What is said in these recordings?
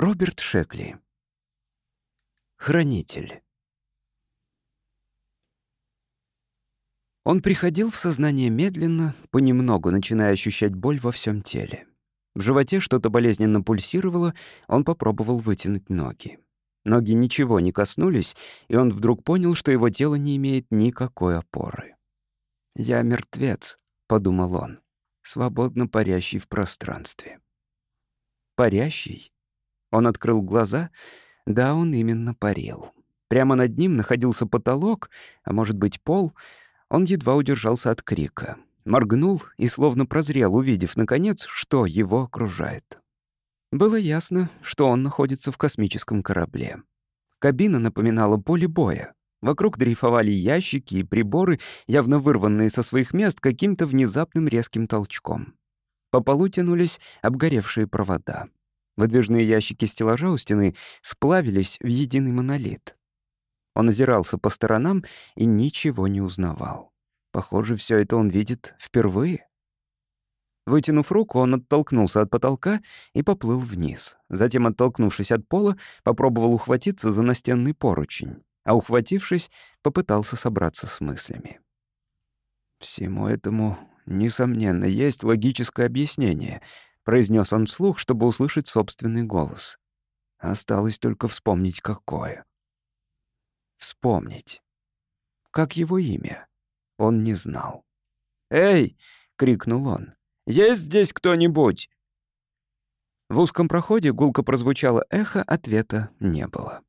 Роберт Шекли. Хранитель. Он приходил в сознание медленно, понемногу начиная ощущать боль во всем теле. В животе что-то болезненно пульсировало, он попробовал вытянуть ноги. Ноги ничего не коснулись, и он вдруг понял, что его тело не имеет никакой опоры. «Я мертвец», — подумал он, свободно парящий в пространстве. Парящий он открыл глаза. Да, он именно парил. Прямо над ним находился потолок, а может быть, пол. Он едва удержался от крика. Моргнул и словно прозрел, увидев, наконец, что его окружает. Было ясно, что он находится в космическом корабле. Кабина напоминала поле боя. Вокруг дрейфовали ящики и приборы, явно вырванные со своих мест каким-то внезапным резким толчком. По полу тянулись обгоревшие провода. Выдвижные ящики стеллажа у стены сплавились в единый монолит. Он озирался по сторонам и ничего не узнавал. Похоже, все это он видит впервые. Вытянув руку, он оттолкнулся от потолка и поплыл вниз. Затем, оттолкнувшись от пола, попробовал ухватиться за настенный поручень, а ухватившись, попытался собраться с мыслями. Всему этому, несомненно, есть логическое объяснение — произнес он вслух, чтобы услышать собственный голос. Осталось только вспомнить, какое. Вспомнить. Как его имя? Он не знал. «Эй!» — крикнул он. «Есть здесь кто-нибудь?» В узком проходе гулко прозвучало эхо, ответа не было.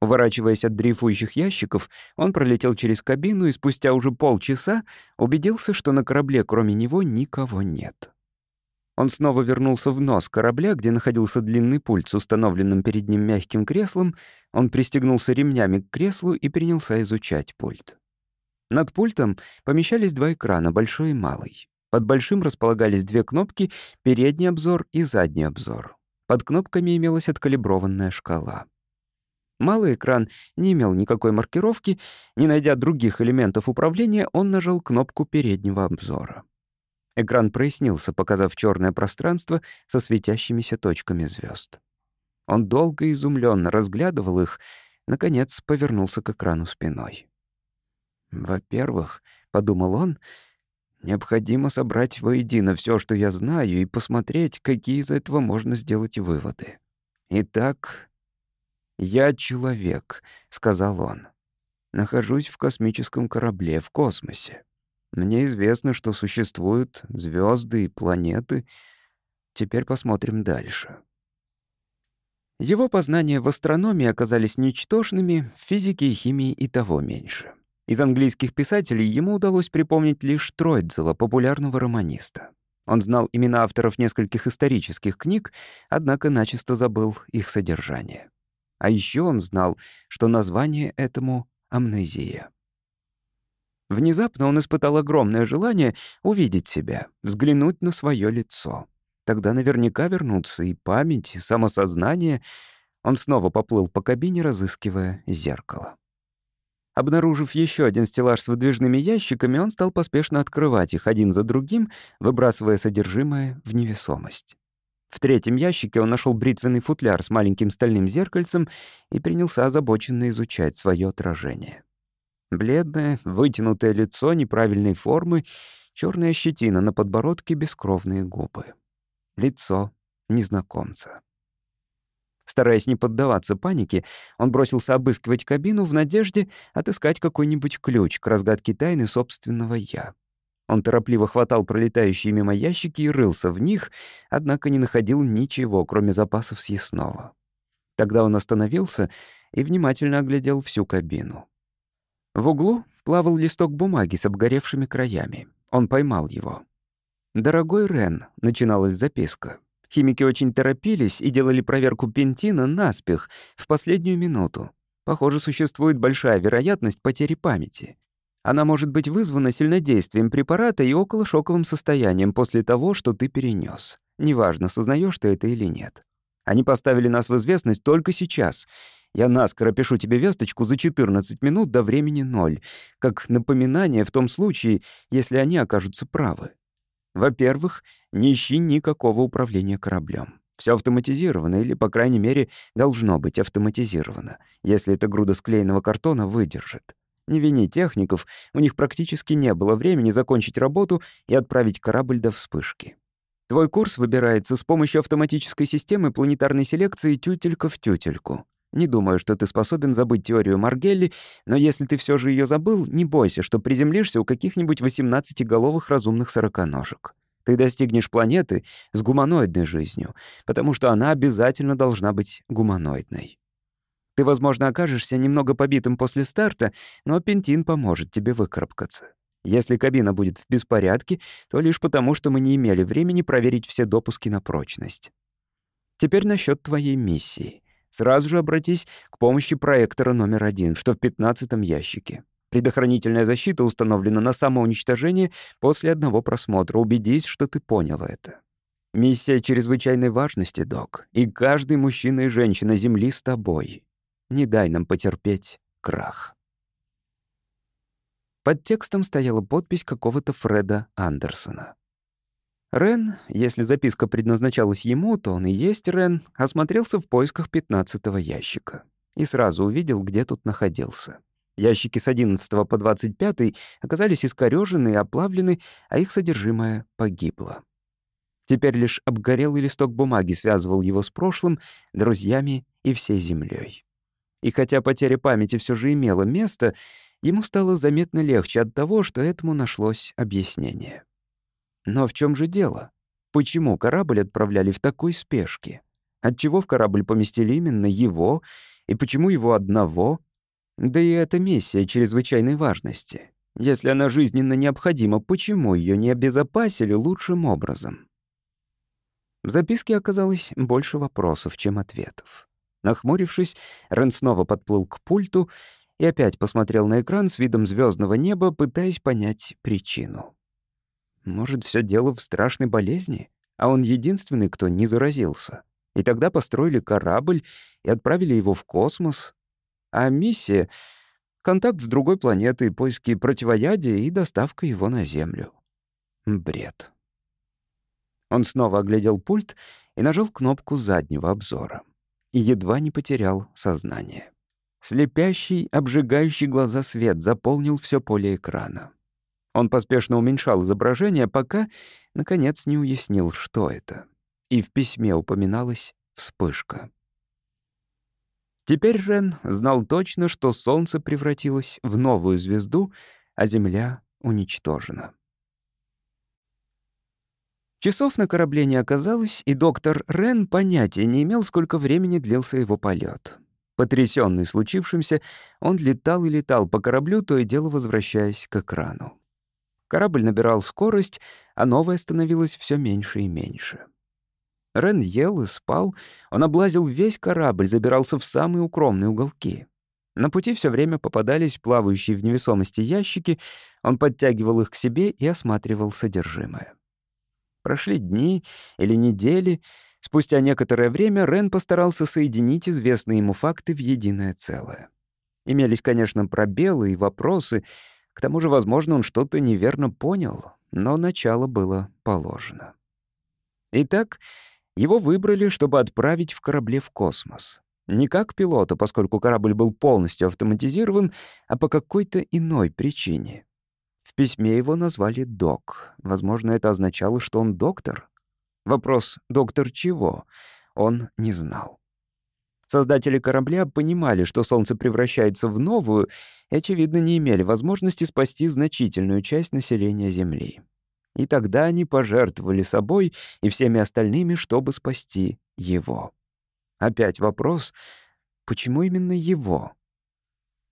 Уворачиваясь от дрейфующих ящиков, он пролетел через кабину и спустя уже полчаса убедился, что на корабле кроме него никого нет. Он снова вернулся в нос корабля, где находился длинный пульт с установленным перед ним мягким креслом. Он пристегнулся ремнями к креслу и принялся изучать пульт. Над пультом помещались два экрана, большой и малый. Под большим располагались две кнопки — передний обзор и задний обзор. Под кнопками имелась откалиброванная шкала. Малый экран не имел никакой маркировки, не найдя других элементов управления, он нажал кнопку переднего обзора. Экран прояснился, показав черное пространство со светящимися точками звезд. Он долго и изумленно разглядывал их, наконец повернулся к экрану спиной. «Во-первых, — подумал он, — необходимо собрать воедино все, что я знаю, и посмотреть, какие из этого можно сделать выводы. Итак, я человек, — сказал он. Нахожусь в космическом корабле в космосе. Мне известно, что существуют звезды и планеты. Теперь посмотрим дальше. Его познания в астрономии оказались ничтожными, в физике и химии и того меньше. Из английских писателей ему удалось припомнить лишь Тройдзела, популярного романиста. Он знал имена авторов нескольких исторических книг, однако начисто забыл их содержание. А еще он знал, что название этому — амнезия. Внезапно он испытал огромное желание увидеть себя, взглянуть на свое лицо. Тогда наверняка вернутся и память, и самосознание. Он снова поплыл по кабине, разыскивая зеркало. Обнаружив еще один стеллаж с выдвижными ящиками, он стал поспешно открывать их один за другим, выбрасывая содержимое в невесомость. В третьем ящике он нашел бритвенный футляр с маленьким стальным зеркальцем и принялся озабоченно изучать свое отражение. Бледное, вытянутое лицо неправильной формы, черная щетина на подбородке, бескровные губы. Лицо незнакомца. Стараясь не поддаваться панике, он бросился обыскивать кабину в надежде отыскать какой-нибудь ключ к разгадке тайны собственного «я». Он торопливо хватал пролетающие мимо ящики и рылся в них, однако не находил ничего, кроме запасов съестного. Тогда он остановился и внимательно оглядел всю кабину. В углу плавал листок бумаги с обгоревшими краями. Он поймал его. «Дорогой Рен», — начиналась записка. Химики очень торопились и делали проверку пентина наспех, в последнюю минуту. Похоже, существует большая вероятность потери памяти. Она может быть вызвана сильнодействием препарата и околошоковым состоянием после того, что ты перенес. Неважно, сознаешь ты это или нет. Они поставили нас в известность только сейчас. Я наскоро пишу тебе весточку за 14 минут до времени ноль, как напоминание в том случае, если они окажутся правы. Во-первых, не ищи никакого управления кораблем. Все автоматизировано, или, по крайней мере, должно быть автоматизировано, если эта груда склеенного картона выдержит. Не вини техников, у них практически не было времени закончить работу и отправить корабль до вспышки. Твой курс выбирается с помощью автоматической системы планетарной селекции тютелька в тютельку. Не думаю, что ты способен забыть теорию Маргелли, но если ты все же ее забыл, не бойся, что приземлишься у каких-нибудь 18-головых разумных сороконожек. Ты достигнешь планеты с гуманоидной жизнью, потому что она обязательно должна быть гуманоидной. Ты, возможно, окажешься немного побитым после старта, но пентин поможет тебе выкарабкаться. Если кабина будет в беспорядке, то лишь потому, что мы не имели времени проверить все допуски на прочность. Теперь насчет твоей миссии сразу же обратись к помощи проектора номер один, что в пятнадцатом ящике. Предохранительная защита установлена на самоуничтожение после одного просмотра. Убедись, что ты понял это. Миссия чрезвычайной важности, док. И каждый мужчина и женщина Земли с тобой. Не дай нам потерпеть крах. Под текстом стояла подпись какого-то Фреда Андерсона. Рен, если записка предназначалась ему, то он и есть Рен, осмотрелся в поисках пятнадцатого ящика. И сразу увидел, где тут находился. Ящики с 11 по 25 оказались искорёжены и оплавлены, а их содержимое погибло. Теперь лишь обгорелый листок бумаги связывал его с прошлым, друзьями и всей землей. И хотя потеря памяти все же имела место, ему стало заметно легче от того, что этому нашлось объяснение. Но в чем же дело? Почему корабль отправляли в такой спешке? Отчего в корабль поместили именно его? И почему его одного? Да и эта миссия чрезвычайной важности. Если она жизненно необходима, почему ее не обезопасили лучшим образом? В записке оказалось больше вопросов, чем ответов. Нахмурившись, Рен снова подплыл к пульту и опять посмотрел на экран с видом звездного неба, пытаясь понять причину. Может, все дело в страшной болезни, а он единственный, кто не заразился. И тогда построили корабль и отправили его в космос. А миссия — контакт с другой планетой, поиски противоядия и доставка его на Землю. Бред. Он снова оглядел пульт и нажал кнопку заднего обзора. И едва не потерял сознание. Слепящий, обжигающий глаза свет заполнил все поле экрана. Он поспешно уменьшал изображение, пока, наконец, не уяснил, что это. И в письме упоминалась вспышка. Теперь Рен знал точно, что Солнце превратилось в новую звезду, а Земля уничтожена. Часов на корабле не оказалось, и доктор Рен понятия не имел, сколько времени длился его полет. Потрясенный случившимся, он летал и летал по кораблю, то и дело возвращаясь к экрану. Корабль набирал скорость, а новая становилась все меньше и меньше. Рен ел и спал, он облазил весь корабль, забирался в самые укромные уголки. На пути все время попадались плавающие в невесомости ящики, он подтягивал их к себе и осматривал содержимое. Прошли дни или недели. Спустя некоторое время Рен постарался соединить известные ему факты в единое целое. Имелись, конечно, пробелы и вопросы, к тому же, возможно, он что-то неверно понял, но начало было положено. Итак, его выбрали, чтобы отправить в корабле в космос. Не как пилота, поскольку корабль был полностью автоматизирован, а по какой-то иной причине. В письме его назвали «док». Возможно, это означало, что он доктор. Вопрос «доктор чего?» он не знал. Создатели корабля понимали, что Солнце превращается в новую, и, очевидно, не имели возможности спасти значительную часть населения Земли. И тогда они пожертвовали собой и всеми остальными, чтобы спасти его. Опять вопрос, почему именно его?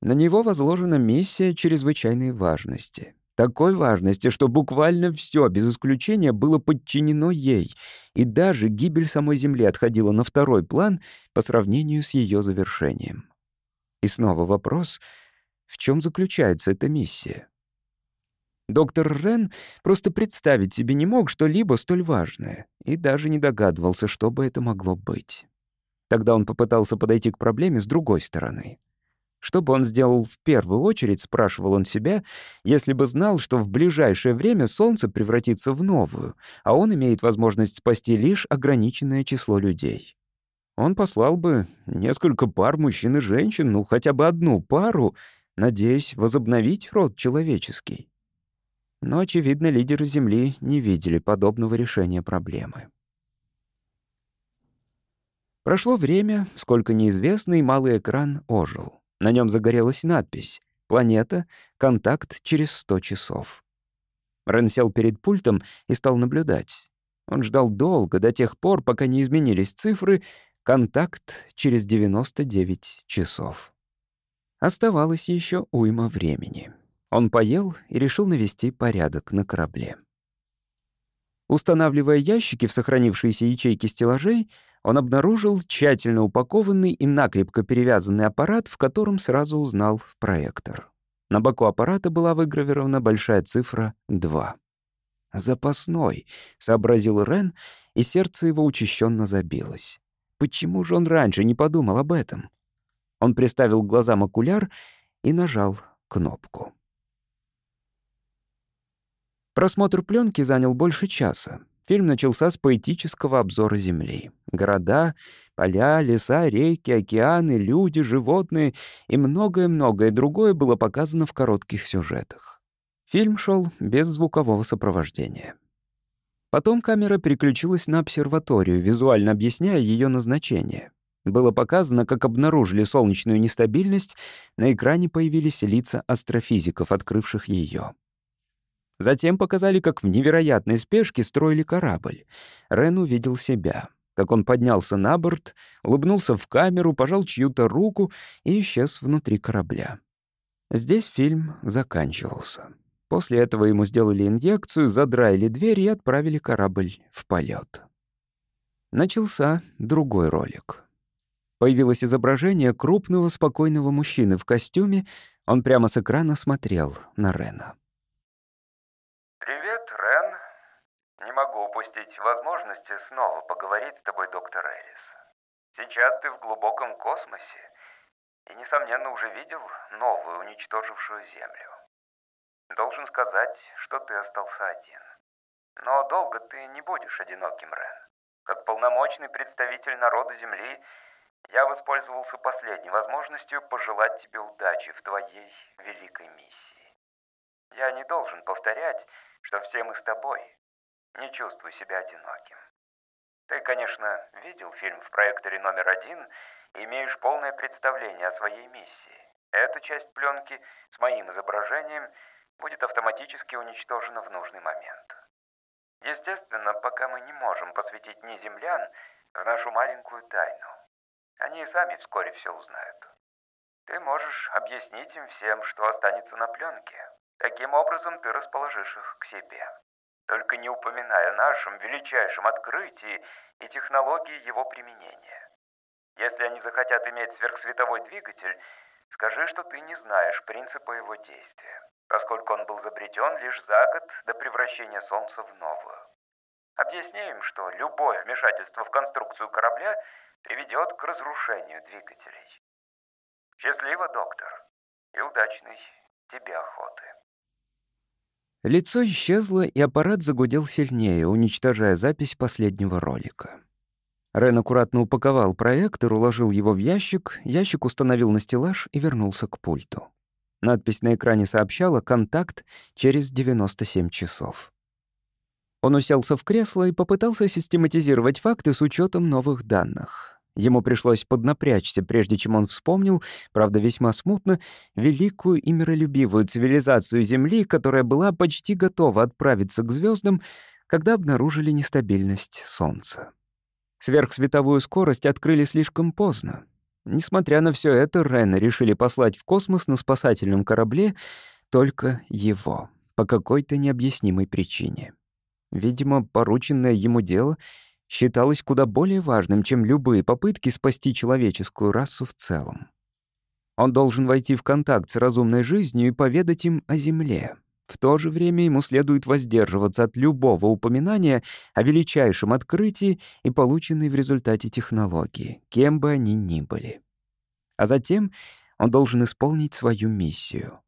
На него возложена миссия чрезвычайной важности — такой важности, что буквально все, без исключения, было подчинено ей, и даже гибель самой Земли отходила на второй план по сравнению с ее завершением. И снова вопрос, в чем заключается эта миссия? Доктор Рен просто представить себе не мог что-либо столь важное и даже не догадывался, что бы это могло быть. Тогда он попытался подойти к проблеме с другой стороны — что бы он сделал в первую очередь, спрашивал он себя, если бы знал, что в ближайшее время Солнце превратится в новую, а он имеет возможность спасти лишь ограниченное число людей. Он послал бы несколько пар мужчин и женщин, ну хотя бы одну пару, надеясь возобновить род человеческий. Но, очевидно, лидеры Земли не видели подобного решения проблемы. Прошло время, сколько неизвестный малый экран ожил. На нем загорелась надпись «Планета. Контакт через 100 часов». Рен сел перед пультом и стал наблюдать. Он ждал долго, до тех пор, пока не изменились цифры «Контакт через 99 часов». Оставалось еще уйма времени. Он поел и решил навести порядок на корабле. Устанавливая ящики в сохранившиеся ячейки стеллажей, он обнаружил тщательно упакованный и накрепко перевязанный аппарат, в котором сразу узнал проектор. На боку аппарата была выгравирована большая цифра 2. «Запасной», — сообразил Рен, и сердце его учащенно забилось. Почему же он раньше не подумал об этом? Он приставил к глазам окуляр и нажал кнопку. Просмотр пленки занял больше часа. Фильм начался с поэтического обзора Земли. Города, поля, леса, реки, океаны, люди, животные и многое-многое другое было показано в коротких сюжетах. Фильм шел без звукового сопровождения. Потом камера переключилась на обсерваторию, визуально объясняя ее назначение. Было показано, как обнаружили солнечную нестабильность, на экране появились лица астрофизиков, открывших ее. Затем показали, как в невероятной спешке строили корабль. Рен увидел себя — как он поднялся на борт, улыбнулся в камеру, пожал чью-то руку и исчез внутри корабля. Здесь фильм заканчивался. После этого ему сделали инъекцию, задраили дверь и отправили корабль в полет. Начался другой ролик. Появилось изображение крупного спокойного мужчины в костюме, он прямо с экрана смотрел на Рена. упустить возможности снова поговорить с тобой, доктор Элис. Сейчас ты в глубоком космосе и, несомненно, уже видел новую, уничтожившую Землю. Должен сказать, что ты остался один. Но долго ты не будешь одиноким, Рен. Как полномочный представитель народа Земли, я воспользовался последней возможностью пожелать тебе удачи в твоей великой миссии. Я не должен повторять, что все мы с тобой, не чувствуй себя одиноким. Ты, конечно, видел фильм в проекторе номер один и имеешь полное представление о своей миссии. Эта часть пленки с моим изображением будет автоматически уничтожена в нужный момент. Естественно, пока мы не можем посвятить ни землян в нашу маленькую тайну. Они и сами вскоре все узнают. Ты можешь объяснить им всем, что останется на пленке. Таким образом ты расположишь их к себе только не упоминая о нашем величайшем открытии и технологии его применения. Если они захотят иметь сверхсветовой двигатель, скажи, что ты не знаешь принципа его действия, поскольку он был изобретен лишь за год до превращения Солнца в новую. Объясни им, что любое вмешательство в конструкцию корабля приведет к разрушению двигателей. Счастливо, доктор, и удачной тебе охоты. Лицо исчезло, и аппарат загудел сильнее, уничтожая запись последнего ролика. Рен аккуратно упаковал проектор, уложил его в ящик, ящик установил на стеллаж и вернулся к пульту. Надпись на экране сообщала «Контакт через 97 часов». Он уселся в кресло и попытался систематизировать факты с учетом новых данных. Ему пришлось поднапрячься, прежде чем он вспомнил, правда весьма смутно, великую и миролюбивую цивилизацию Земли, которая была почти готова отправиться к звездам, когда обнаружили нестабильность Солнца. Сверхсветовую скорость открыли слишком поздно. Несмотря на все это, Рена решили послать в космос на спасательном корабле только его, по какой-то необъяснимой причине. Видимо, порученное ему дело — считалось куда более важным, чем любые попытки спасти человеческую расу в целом. Он должен войти в контакт с разумной жизнью и поведать им о Земле. В то же время ему следует воздерживаться от любого упоминания о величайшем открытии и полученной в результате технологии, кем бы они ни были. А затем он должен исполнить свою миссию.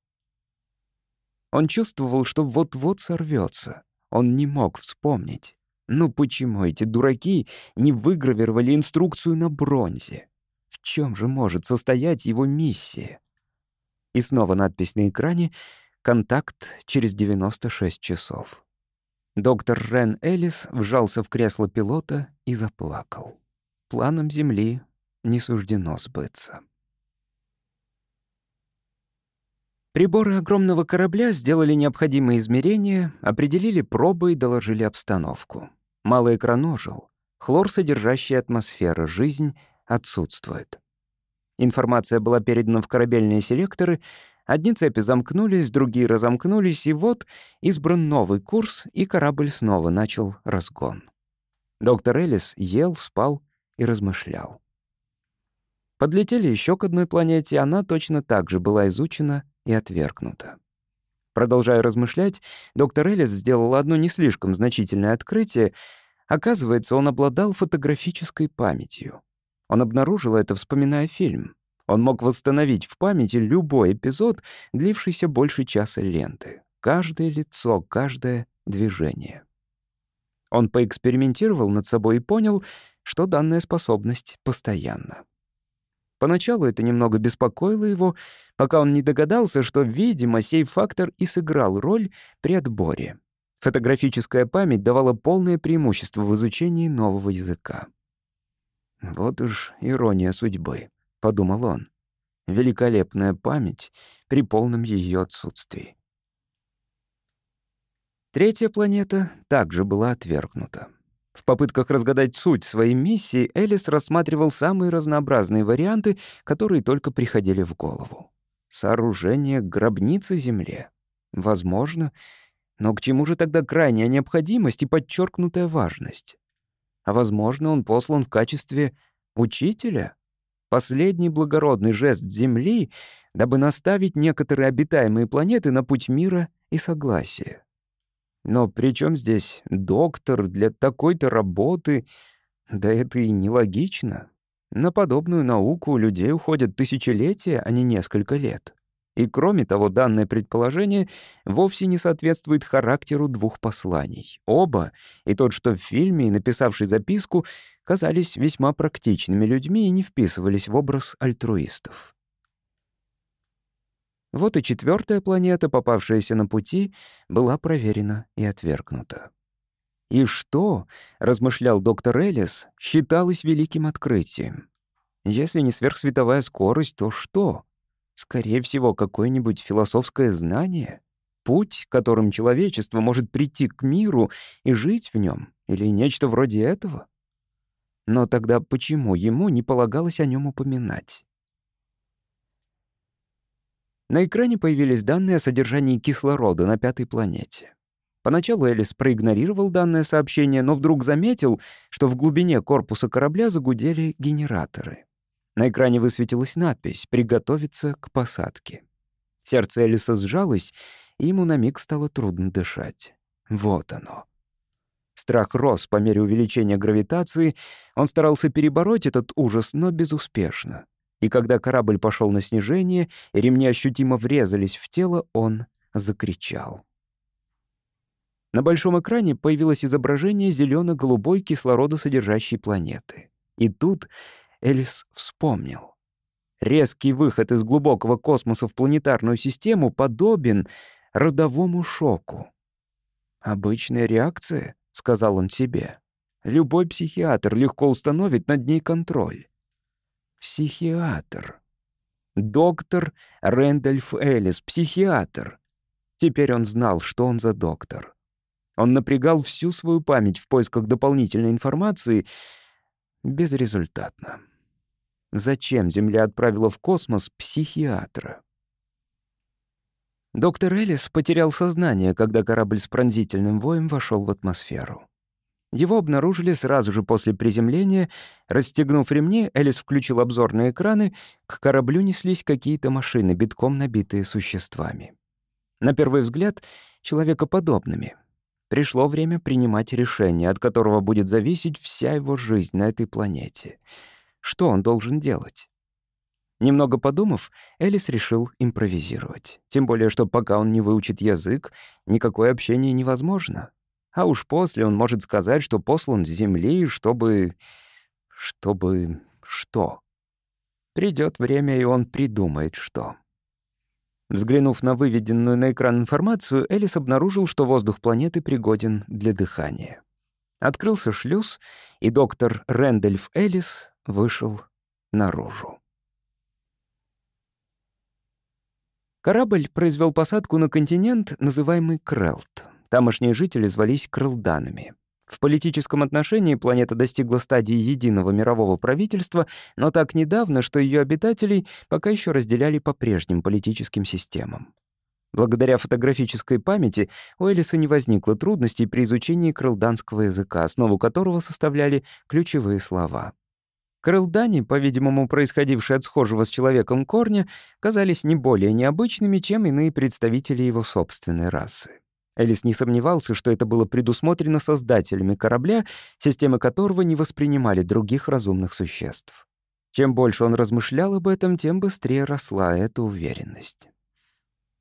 Он чувствовал, что вот-вот сорвется. Он не мог вспомнить. Ну почему эти дураки не выгравировали инструкцию на бронзе? В чем же может состоять его миссия? И снова надпись на экране «Контакт через 96 часов». Доктор Рен Элис вжался в кресло пилота и заплакал. Планом Земли не суждено сбыться. Приборы огромного корабля сделали необходимые измерения, определили пробы и доложили обстановку. Малый экран ожил. Хлор, содержащий атмосферу, жизнь, отсутствует. Информация была передана в корабельные селекторы, одни цепи замкнулись, другие разомкнулись, и вот избран новый курс, и корабль снова начал разгон. Доктор Элис ел, спал и размышлял. Подлетели еще к одной планете, она точно так же была изучена и отвергнуто. Продолжая размышлять, доктор Эллис сделал одно не слишком значительное открытие. Оказывается, он обладал фотографической памятью. Он обнаружил это, вспоминая фильм. Он мог восстановить в памяти любой эпизод, длившийся больше часа ленты. Каждое лицо, каждое движение. Он поэкспериментировал над собой и понял, что данная способность постоянна. Поначалу это немного беспокоило его, пока он не догадался, что, видимо, сей фактор и сыграл роль при отборе. Фотографическая память давала полное преимущество в изучении нового языка. «Вот уж ирония судьбы», — подумал он. «Великолепная память при полном ее отсутствии». Третья планета также была отвергнута. В попытках разгадать суть своей миссии Элис рассматривал самые разнообразные варианты, которые только приходили в голову. Сооружение гробницы Земле. Возможно. Но к чему же тогда крайняя необходимость и подчеркнутая важность? А возможно, он послан в качестве учителя? Последний благородный жест Земли, дабы наставить некоторые обитаемые планеты на путь мира и согласия. Но при чем здесь доктор для такой-то работы? Да это и нелогично. На подобную науку у людей уходят тысячелетия, а не несколько лет. И кроме того, данное предположение вовсе не соответствует характеру двух посланий. Оба, и тот, что в фильме, и написавший записку, казались весьма практичными людьми и не вписывались в образ альтруистов. Вот и четвертая планета, попавшаяся на пути, была проверена и отвергнута. «И что?» — размышлял доктор Элис, — считалось великим открытием. «Если не сверхсветовая скорость, то что? Скорее всего, какое-нибудь философское знание? Путь, которым человечество может прийти к миру и жить в нем, или нечто вроде этого?» Но тогда почему ему не полагалось о нем упоминать? На экране появились данные о содержании кислорода на пятой планете. Поначалу Элис проигнорировал данное сообщение, но вдруг заметил, что в глубине корпуса корабля загудели генераторы. На экране высветилась надпись «Приготовиться к посадке». Сердце Элиса сжалось, и ему на миг стало трудно дышать. Вот оно. Страх рос по мере увеличения гравитации, он старался перебороть этот ужас, но безуспешно и когда корабль пошел на снижение, ремни ощутимо врезались в тело, он закричал. На большом экране появилось изображение зелено-голубой кислородосодержащей планеты. И тут Элис вспомнил. Резкий выход из глубокого космоса в планетарную систему подобен родовому шоку. «Обычная реакция», — сказал он себе. «Любой психиатр легко установит над ней контроль. Психиатр. Доктор Рэндольф Эллис, психиатр. Теперь он знал, что он за доктор. Он напрягал всю свою память в поисках дополнительной информации безрезультатно. Зачем Земля отправила в космос психиатра? Доктор Эллис потерял сознание, когда корабль с пронзительным воем вошел в атмосферу. Его обнаружили сразу же после приземления. Расстегнув ремни, Элис включил обзорные экраны. К кораблю неслись какие-то машины, битком набитые существами. На первый взгляд, человекоподобными. Пришло время принимать решение, от которого будет зависеть вся его жизнь на этой планете. Что он должен делать? Немного подумав, Элис решил импровизировать. Тем более, что пока он не выучит язык, никакое общение невозможно. А уж после он может сказать, что послан с земли, чтобы... чтобы... что? Придет время, и он придумает, что. Взглянув на выведенную на экран информацию, Элис обнаружил, что воздух планеты пригоден для дыхания. Открылся шлюз, и доктор Рэндольф Элис вышел наружу. Корабль произвел посадку на континент, называемый Крелт. Тамошние жители звались крылданами. В политическом отношении планета достигла стадии единого мирового правительства, но так недавно, что ее обитателей пока еще разделяли по прежним политическим системам. Благодаря фотографической памяти у Элиса не возникло трудностей при изучении крылданского языка, основу которого составляли ключевые слова. Крылдане, по-видимому, происходившие от схожего с человеком корня, казались не более необычными, чем иные представители его собственной расы. Элис не сомневался, что это было предусмотрено создателями корабля, системы которого не воспринимали других разумных существ. Чем больше он размышлял об этом, тем быстрее росла эта уверенность.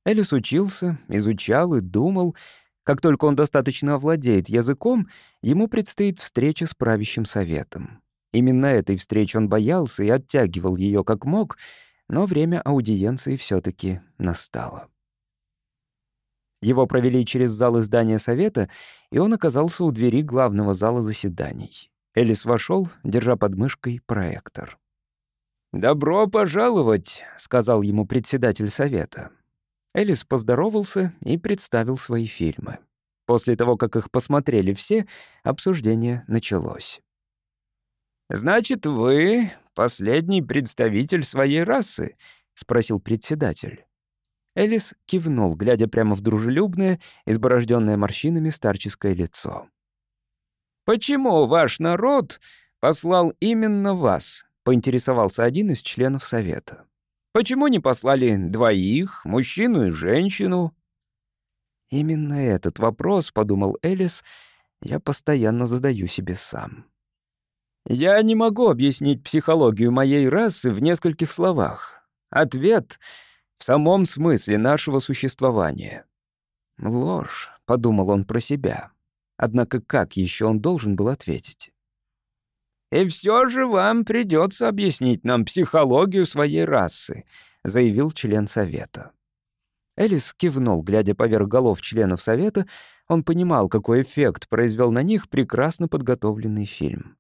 Элис учился, изучал и думал. Как только он достаточно овладеет языком, ему предстоит встреча с правящим советом. Именно этой встречи он боялся и оттягивал ее как мог, но время аудиенции все таки настало. Его провели через залы здания совета, и он оказался у двери главного зала заседаний. Элис вошел, держа под мышкой проектор. «Добро пожаловать», — сказал ему председатель совета. Элис поздоровался и представил свои фильмы. После того, как их посмотрели все, обсуждение началось. «Значит, вы последний представитель своей расы?» — спросил председатель. Элис кивнул, глядя прямо в дружелюбное, изборожденное морщинами старческое лицо. «Почему ваш народ послал именно вас?» — поинтересовался один из членов Совета. «Почему не послали двоих, мужчину и женщину?» «Именно этот вопрос, — подумал Элис, — я постоянно задаю себе сам». «Я не могу объяснить психологию моей расы в нескольких словах. Ответ в самом смысле нашего существования. «Ложь», — подумал он про себя. Однако как еще он должен был ответить? «И все же вам придется объяснить нам психологию своей расы», — заявил член Совета. Элис кивнул, глядя поверх голов членов Совета. Он понимал, какой эффект произвел на них прекрасно подготовленный фильм.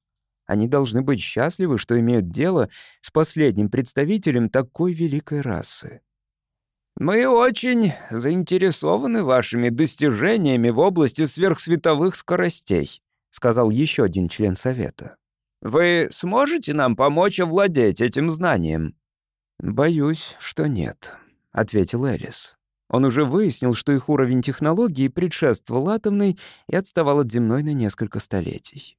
Они должны быть счастливы, что имеют дело с последним представителем такой великой расы. Мы очень заинтересованы вашими достижениями в области сверхсветовых скоростей», сказал еще один член совета. «Вы сможете нам помочь овладеть этим знанием?» «Боюсь, что нет», — ответил Элис. Он уже выяснил, что их уровень технологии предшествовал атомной и отставал от земной на несколько столетий.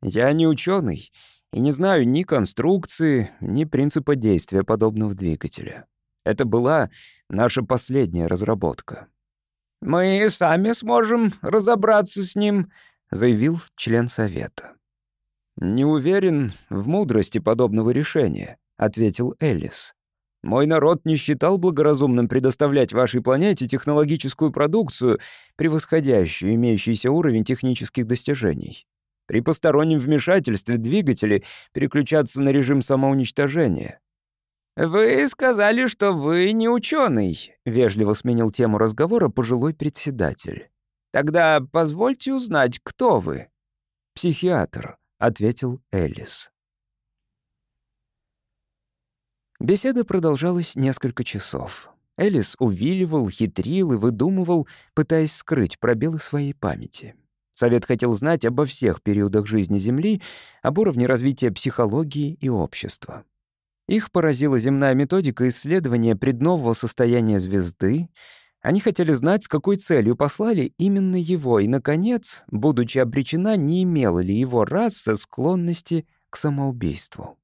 «Я не ученый и не знаю ни конструкции, ни принципа действия подобного двигателя. Это была наша последняя разработка. «Мы сами сможем разобраться с ним», — заявил член совета. «Не уверен в мудрости подобного решения», — ответил Элис. «Мой народ не считал благоразумным предоставлять вашей планете технологическую продукцию, превосходящую имеющийся уровень технических достижений. При постороннем вмешательстве двигатели переключатся на режим самоуничтожения. «Вы сказали, что вы не ученый», — вежливо сменил тему разговора пожилой председатель. «Тогда позвольте узнать, кто вы?» «Психиатр», — ответил Элис. Беседа продолжалась несколько часов. Элис увиливал, хитрил и выдумывал, пытаясь скрыть пробелы своей памяти. Совет хотел знать обо всех периодах жизни Земли, об уровне развития психологии и общества. Их поразила земная методика исследования преднового состояния звезды. Они хотели знать, с какой целью послали именно его, и, наконец, будучи обречена, не имела ли его раса склонности к самоубийству.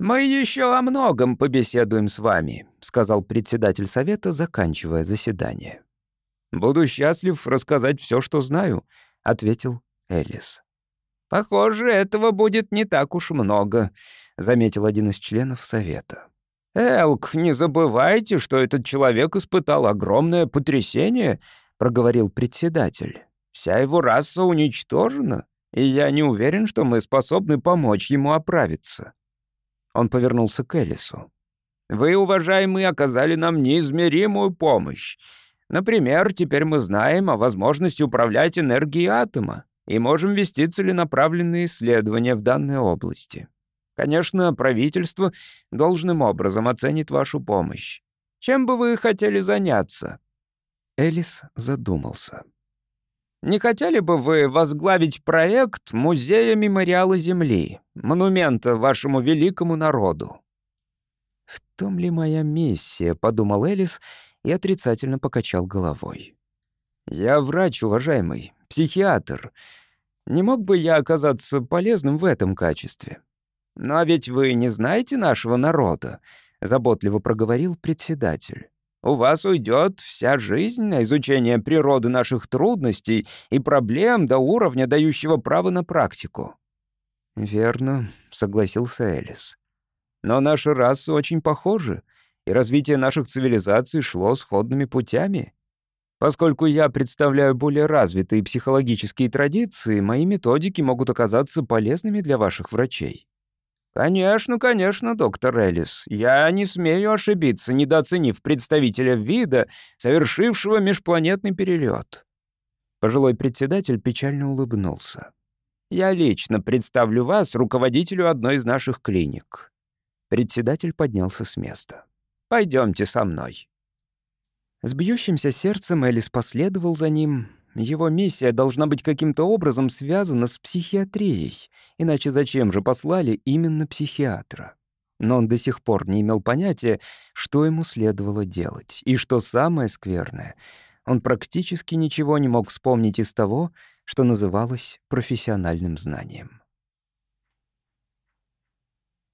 «Мы еще о многом побеседуем с вами», — сказал председатель совета, заканчивая заседание. «Буду счастлив рассказать все, что знаю», — ответил Элис. «Похоже, этого будет не так уж много», — заметил один из членов Совета. «Элк, не забывайте, что этот человек испытал огромное потрясение», — проговорил председатель. «Вся его раса уничтожена, и я не уверен, что мы способны помочь ему оправиться». Он повернулся к Элису. «Вы, уважаемые, оказали нам неизмеримую помощь. Например, теперь мы знаем о возможности управлять энергией атома и можем вести целенаправленные исследования в данной области. Конечно, правительство должным образом оценит вашу помощь. Чем бы вы хотели заняться?» Элис задумался. «Не хотели бы вы возглавить проект Музея мемориала Земли, монумента вашему великому народу?» «В том ли моя миссия?» — подумал Элис и отрицательно покачал головой. «Я врач, уважаемый психиатр. Не мог бы я оказаться полезным в этом качестве? Но ведь вы не знаете нашего народа, заботливо проговорил председатель. У вас уйдет вся жизнь на изучение природы наших трудностей и проблем до уровня, дающего право на практику. Верно, согласился Элис. Но наши расы очень похожи, и развитие наших цивилизаций шло сходными путями. Поскольку я представляю более развитые психологические традиции, мои методики могут оказаться полезными для ваших врачей». «Конечно, конечно, доктор Элис, Я не смею ошибиться, недооценив представителя вида, совершившего межпланетный перелет». Пожилой председатель печально улыбнулся. «Я лично представлю вас руководителю одной из наших клиник». Председатель поднялся с места. «Пойдемте со мной». С бьющимся сердцем Элис последовал за ним. Его миссия должна быть каким-то образом связана с психиатрией, иначе зачем же послали именно психиатра? Но он до сих пор не имел понятия, что ему следовало делать, и что самое скверное — он практически ничего не мог вспомнить из того, что называлось профессиональным знанием.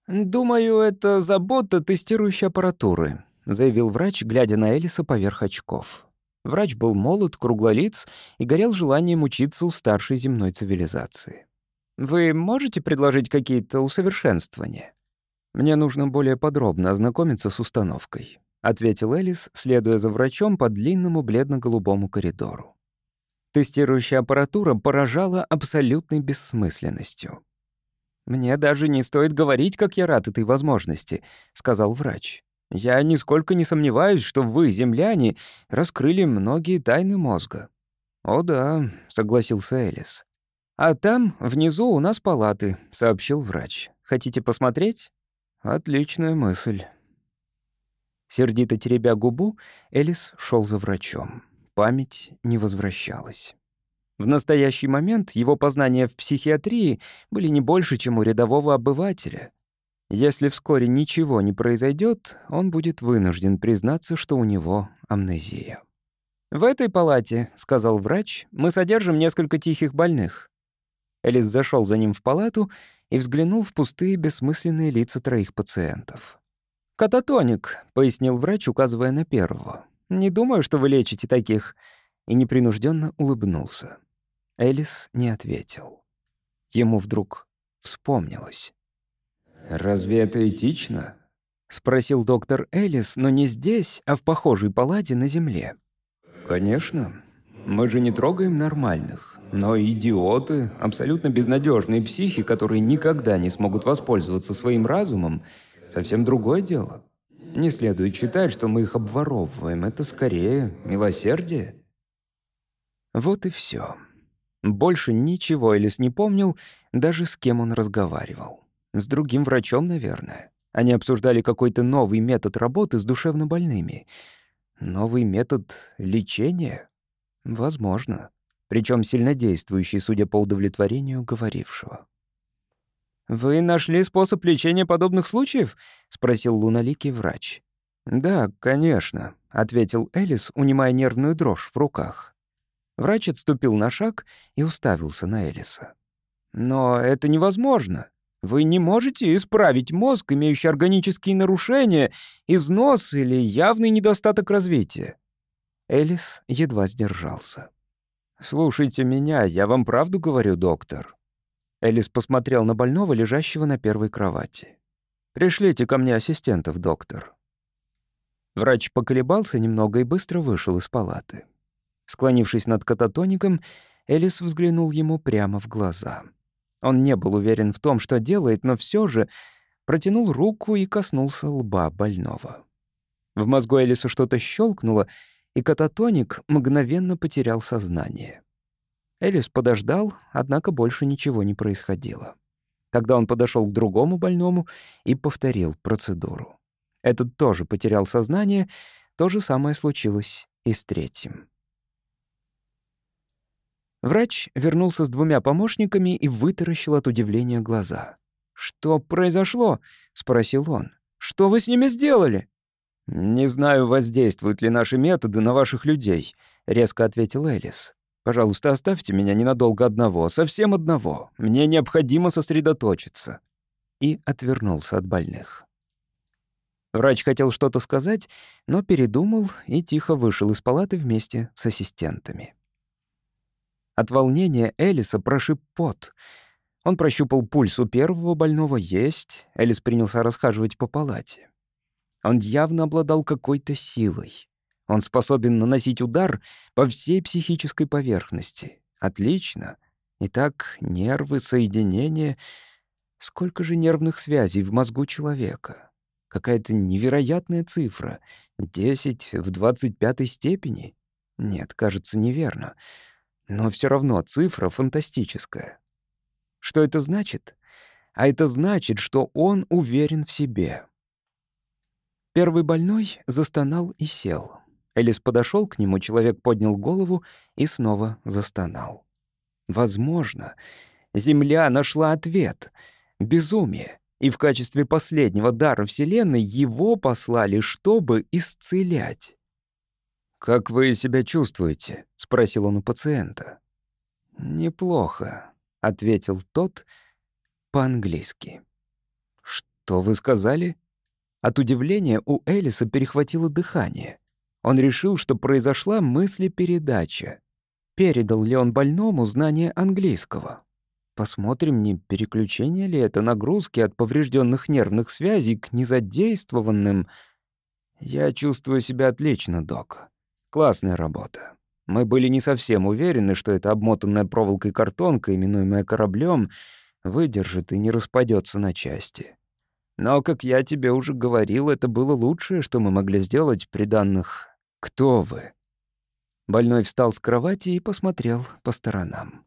«Думаю, это забота тестирующей аппаратуры», заявил врач, глядя на Элиса поверх очков. Врач был молод, круглолиц и горел желанием учиться у старшей земной цивилизации. «Вы можете предложить какие-то усовершенствования?» «Мне нужно более подробно ознакомиться с установкой», — ответил Элис, следуя за врачом по длинному бледно-голубому коридору. Тестирующая аппаратура поражала абсолютной бессмысленностью. «Мне даже не стоит говорить, как я рад этой возможности», — сказал врач. Я нисколько не сомневаюсь, что вы, земляне, раскрыли многие тайны мозга». «О да», — согласился Элис. «А там, внизу, у нас палаты», — сообщил врач. «Хотите посмотреть?» «Отличная мысль». Сердито теребя губу, Элис шел за врачом. Память не возвращалась. В настоящий момент его познания в психиатрии были не больше, чем у рядового обывателя. Если вскоре ничего не произойдет, он будет вынужден признаться, что у него амнезия. «В этой палате», — сказал врач, — «мы содержим несколько тихих больных». Элис зашел за ним в палату и взглянул в пустые бессмысленные лица троих пациентов. «Кататоник», — пояснил врач, указывая на первого. «Не думаю, что вы лечите таких». И непринужденно улыбнулся. Элис не ответил. Ему вдруг вспомнилось. «Разве это этично?» — спросил доктор Элис, но не здесь, а в похожей палате на земле. «Конечно. Мы же не трогаем нормальных. Но идиоты, абсолютно безнадежные психи, которые никогда не смогут воспользоваться своим разумом, совсем другое дело. Не следует считать, что мы их обворовываем. Это скорее милосердие». Вот и все. Больше ничего Элис не помнил, даже с кем он разговаривал. С другим врачом, наверное. Они обсуждали какой-то новый метод работы с душевнобольными. Новый метод лечения? Возможно. Причем сильнодействующий, судя по удовлетворению говорившего. «Вы нашли способ лечения подобных случаев?» — спросил луналикий врач. «Да, конечно», — ответил Элис, унимая нервную дрожь в руках. Врач отступил на шаг и уставился на Элиса. «Но это невозможно. Вы не можете исправить мозг, имеющий органические нарушения, износ или явный недостаток развития». Элис едва сдержался. «Слушайте меня, я вам правду говорю, доктор». Элис посмотрел на больного, лежащего на первой кровати. «Пришлите ко мне ассистентов, доктор». Врач поколебался немного и быстро вышел из палаты. Склонившись над кататоником, Элис взглянул ему прямо в глаза — он не был уверен в том, что делает, но все же протянул руку и коснулся лба больного. В мозгу Элиса что-то щелкнуло, и кататоник мгновенно потерял сознание. Элис подождал, однако больше ничего не происходило. Тогда он подошел к другому больному и повторил процедуру. Этот тоже потерял сознание, то же самое случилось и с третьим. Врач вернулся с двумя помощниками и вытаращил от удивления глаза. «Что произошло?» — спросил он. «Что вы с ними сделали?» «Не знаю, воздействуют ли наши методы на ваших людей», — резко ответил Элис. «Пожалуйста, оставьте меня ненадолго одного, совсем одного. Мне необходимо сосредоточиться». И отвернулся от больных. Врач хотел что-то сказать, но передумал и тихо вышел из палаты вместе с ассистентами. От волнения Элиса прошиб пот. Он прощупал пульс у первого больного «Есть». Элис принялся расхаживать по палате. Он явно обладал какой-то силой. Он способен наносить удар по всей психической поверхности. Отлично. Итак, нервы, соединения... Сколько же нервных связей в мозгу человека? Какая-то невероятная цифра. 10 в 25 степени? Нет, кажется, неверно. Неверно. Но все равно цифра фантастическая. Что это значит? А это значит, что он уверен в себе. Первый больной застонал и сел. Элис подошел к нему, человек поднял голову и снова застонал. Возможно, Земля нашла ответ. Безумие. И в качестве последнего дара Вселенной его послали, чтобы исцелять. «Как вы себя чувствуете?» — спросил он у пациента. «Неплохо», — ответил тот по-английски. «Что вы сказали?» От удивления у Элиса перехватило дыхание. Он решил, что произошла мыслепередача. Передал ли он больному знание английского? Посмотрим, не переключение ли это нагрузки от поврежденных нервных связей к незадействованным. «Я чувствую себя отлично, док», Классная работа. Мы были не совсем уверены, что эта обмотанная проволокой картонка, именуемая кораблем, выдержит и не распадется на части. Но, как я тебе уже говорил, это было лучшее, что мы могли сделать при данных «Кто вы?». Больной встал с кровати и посмотрел по сторонам.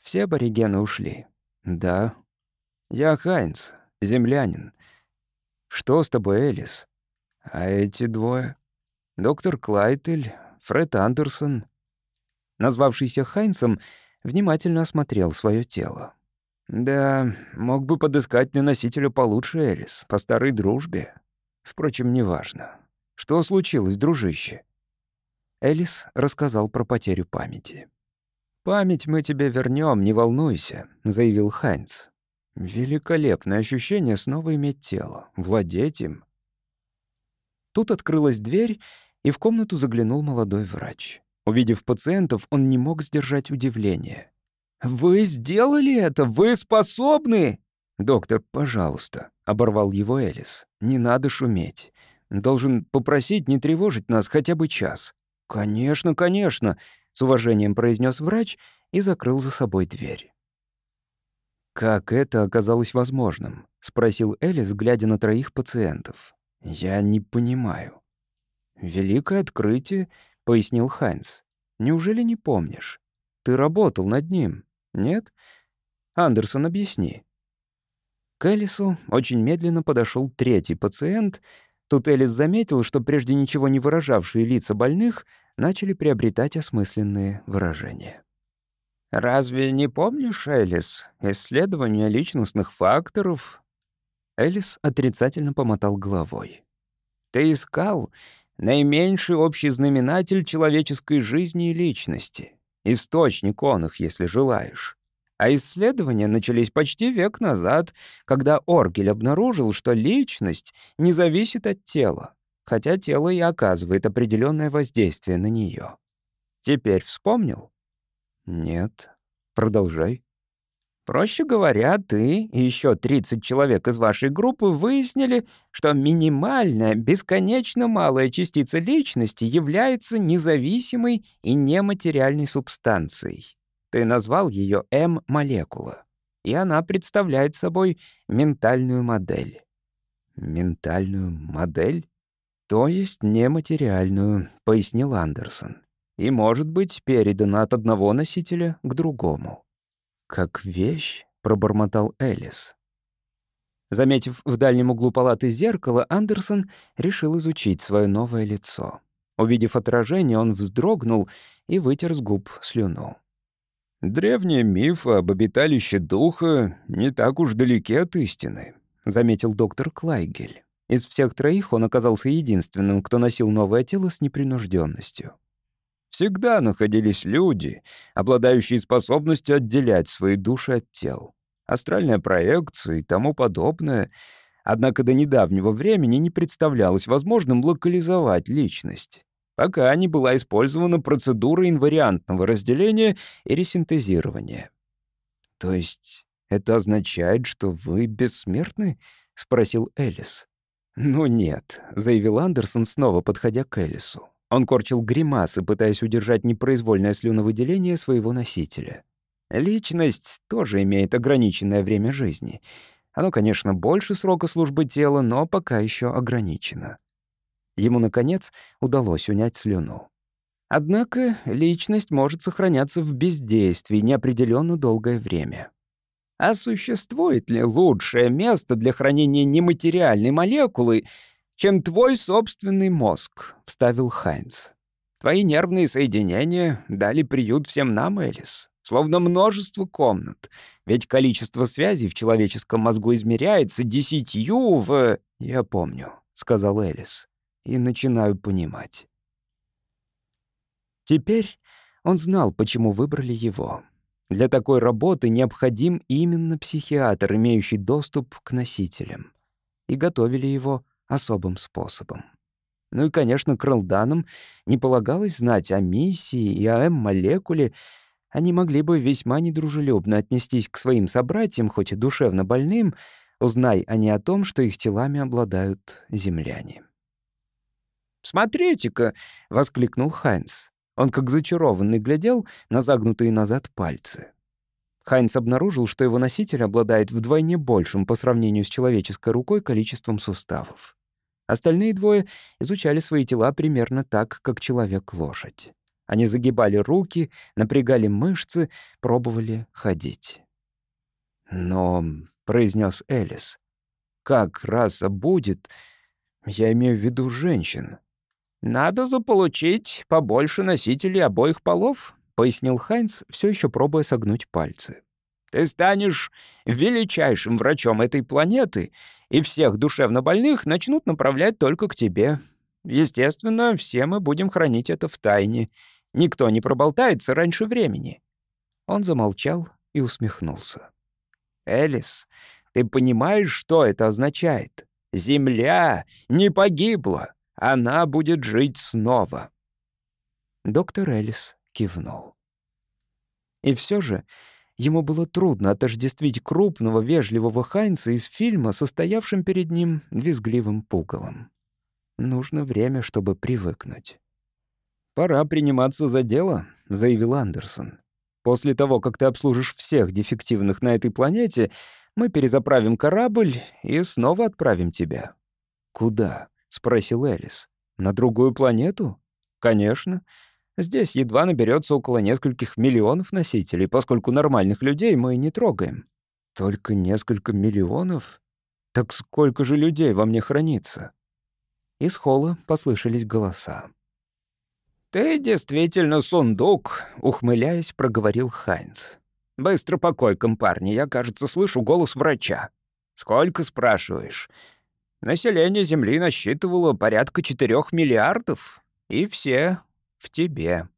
Все аборигены ушли. «Да. Я Хайнц, землянин. Что с тобой, Элис? А эти двое?» доктор Клайтель, Фред Андерсон. Назвавшийся Хайнсом внимательно осмотрел свое тело. Да, мог бы подыскать на носителя получше Элис, по старой дружбе. Впрочем, неважно. Что случилось, дружище? Элис рассказал про потерю памяти. «Память мы тебе вернем, не волнуйся», — заявил Хайнц. «Великолепное ощущение снова иметь тело, владеть им». Тут открылась дверь, и в комнату заглянул молодой врач. Увидев пациентов, он не мог сдержать удивление. «Вы сделали это! Вы способны!» «Доктор, пожалуйста», — оборвал его Элис. «Не надо шуметь. Должен попросить не тревожить нас хотя бы час». «Конечно, конечно», — с уважением произнес врач и закрыл за собой дверь. «Как это оказалось возможным?» — спросил Элис, глядя на троих пациентов. «Я не понимаю». «Великое открытие», — пояснил Хайнс. «Неужели не помнишь? Ты работал над ним, нет? Андерсон, объясни». К Элису очень медленно подошел третий пациент. Тут Элис заметил, что прежде ничего не выражавшие лица больных начали приобретать осмысленные выражения. «Разве не помнишь, Элис, исследование личностных факторов?» Элис отрицательно помотал головой. «Ты искал Наименьший общий знаменатель человеческой жизни и личности. Источник он их, если желаешь. А исследования начались почти век назад, когда Оргель обнаружил, что личность не зависит от тела, хотя тело и оказывает определенное воздействие на нее. Теперь вспомнил? Нет. Продолжай. Проще говоря, ты и еще 30 человек из вашей группы выяснили, что минимальная, бесконечно малая частица личности является независимой и нематериальной субстанцией. Ты назвал ее М-молекула, и она представляет собой ментальную модель. Ментальную модель? То есть нематериальную, пояснил Андерсон. И может быть передана от одного носителя к другому. «Как вещь?» — пробормотал Элис. Заметив в дальнем углу палаты зеркало, Андерсон решил изучить свое новое лицо. Увидев отражение, он вздрогнул и вытер с губ слюну. Древние мифы об обиталище духа не так уж далеки от истины», — заметил доктор Клайгель. Из всех троих он оказался единственным, кто носил новое тело с непринужденностью. Всегда находились люди, обладающие способностью отделять свои души от тел. Астральная проекция и тому подобное. Однако до недавнего времени не представлялось возможным локализовать личность пока не была использована процедура инвариантного разделения и ресинтезирования. «То есть это означает, что вы бессмертны?» — спросил Элис. «Ну нет», — заявил Андерсон, снова подходя к Элису. Он корчил гримасы, пытаясь удержать непроизвольное слюновыделение своего носителя. Личность тоже имеет ограниченное время жизни. Оно, конечно, больше срока службы тела, но пока еще ограничено. Ему, наконец, удалось унять слюну. Однако личность может сохраняться в бездействии неопределенно долгое время. А существует ли лучшее место для хранения нематериальной молекулы — чем твой собственный мозг», — вставил Хайнц. «Твои нервные соединения дали приют всем нам, Элис, словно множество комнат, ведь количество связей в человеческом мозгу измеряется десятью в...» «Я помню», — сказал Элис, — «и начинаю понимать». Теперь он знал, почему выбрали его. Для такой работы необходим именно психиатр, имеющий доступ к носителям. И готовили его особым способом. Ну и, конечно, крылданам не полагалось знать о миссии и о М-молекуле. Они могли бы весьма недружелюбно отнестись к своим собратьям, хоть и душевно больным, узнай они о том, что их телами обладают земляне. «Смотрите-ка!» — воскликнул Хайнс. Он как зачарованный глядел на загнутые назад пальцы. Хайнс обнаружил, что его носитель обладает вдвойне большим по сравнению с человеческой рукой количеством суставов. Остальные двое изучали свои тела примерно так, как человек-лошадь. Они загибали руки, напрягали мышцы, пробовали ходить. «Но», — произнес Элис, — «как раса будет, я имею в виду женщин». «Надо заполучить побольше носителей обоих полов», — пояснил Хайнс, все еще пробуя согнуть пальцы. «Ты станешь величайшим врачом этой планеты и всех душевно больных начнут направлять только к тебе. Естественно, все мы будем хранить это в тайне. Никто не проболтается раньше времени». Он замолчал и усмехнулся. «Элис, ты понимаешь, что это означает? Земля не погибла. Она будет жить снова». Доктор Элис кивнул. И все же Ему было трудно отождествить крупного, вежливого Хайнца из фильма, состоявшим перед ним визгливым пугалом. Нужно время, чтобы привыкнуть. «Пора приниматься за дело», — заявил Андерсон. «После того, как ты обслужишь всех дефективных на этой планете, мы перезаправим корабль и снова отправим тебя». «Куда?» — спросил Элис. «На другую планету?» «Конечно. Здесь едва наберется около нескольких миллионов носителей, поскольку нормальных людей мы не трогаем. Только несколько миллионов? Так сколько же людей во мне хранится? Из холла послышались голоса. «Ты действительно сундук», — ухмыляясь, проговорил Хайнц. «Быстро по койкам, парни, я, кажется, слышу голос врача. Сколько, спрашиваешь? Население Земли насчитывало порядка четырех миллиардов, и все в тебе.